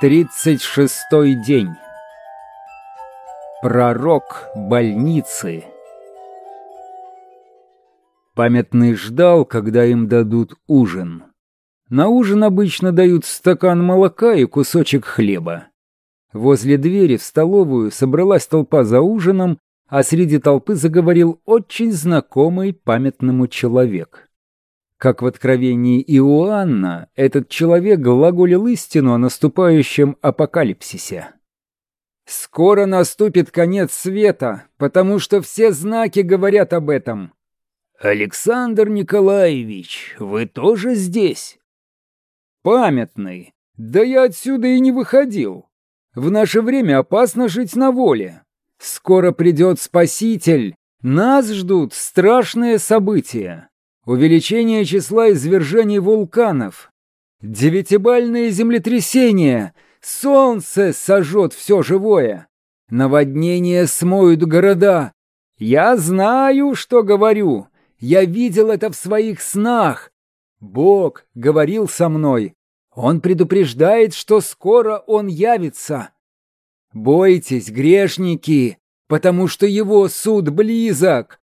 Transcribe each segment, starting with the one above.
Тридцать шестой день. Пророк больницы. Памятный ждал, когда им дадут ужин. На ужин обычно дают стакан молока и кусочек хлеба. Возле двери в столовую собралась толпа за ужином, а среди толпы заговорил очень знакомый памятному человек. Как в откровении Иоанна, этот человек глаголил истину о наступающем апокалипсисе. «Скоро наступит конец света, потому что все знаки говорят об этом». «Александр Николаевич, вы тоже здесь?» «Памятный. Да я отсюда и не выходил. В наше время опасно жить на воле. Скоро придет Спаситель. Нас ждут страшные события увеличение числа извержений вулканов, девятибальные землетрясения, солнце сожжет все живое, наводнения смоют города. Я знаю, что говорю, я видел это в своих снах. Бог говорил со мной, Он предупреждает, что скоро Он явится. Бойтесь, грешники, потому что Его суд близок.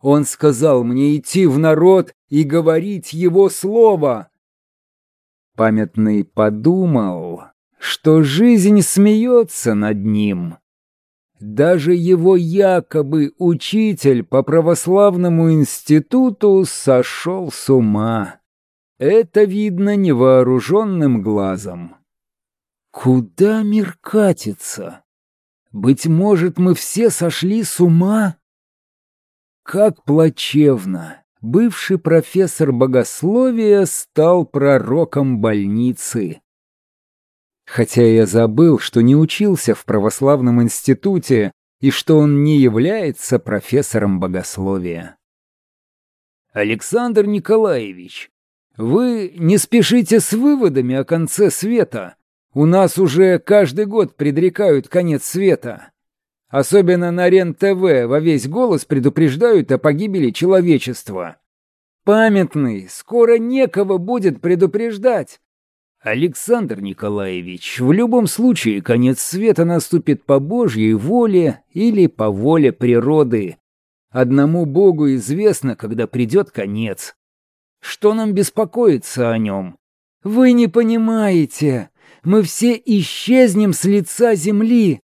Он сказал мне идти в народ и говорить его слово. Памятный подумал, что жизнь смеется над ним. Даже его якобы учитель по православному институту сошел с ума. Это видно невооруженным глазом. Куда мир катится? Быть может, мы все сошли с ума? Как плачевно! Бывший профессор богословия стал пророком больницы. Хотя я забыл, что не учился в православном институте и что он не является профессором богословия. Александр Николаевич, вы не спешите с выводами о конце света. У нас уже каждый год предрекают конец света. Особенно на РЕН-ТВ во весь голос предупреждают о погибели человечества. Памятный, скоро некого будет предупреждать. Александр Николаевич, в любом случае конец света наступит по Божьей воле или по воле природы. Одному Богу известно, когда придет конец. Что нам беспокоиться о нем? Вы не понимаете. Мы все исчезнем с лица земли,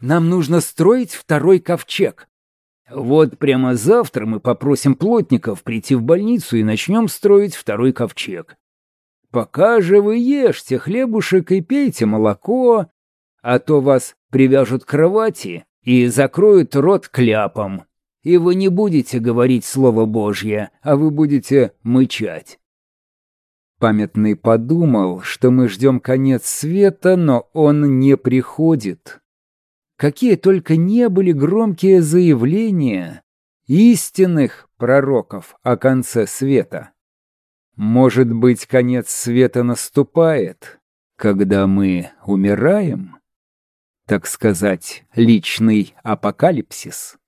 нам нужно строить второй ковчег. Вот прямо завтра мы попросим плотников прийти в больницу и начнем строить второй ковчег. Пока же вы ешьте хлебушек и пейте молоко, а то вас привяжут к кровати и закроют рот кляпом, и вы не будете говорить Слово Божье, а вы будете мычать. Памятный подумал, что мы ждем конец света, но он не приходит. Какие только не были громкие заявления истинных пророков о конце света. Может быть, конец света наступает, когда мы умираем? Так сказать, личный апокалипсис.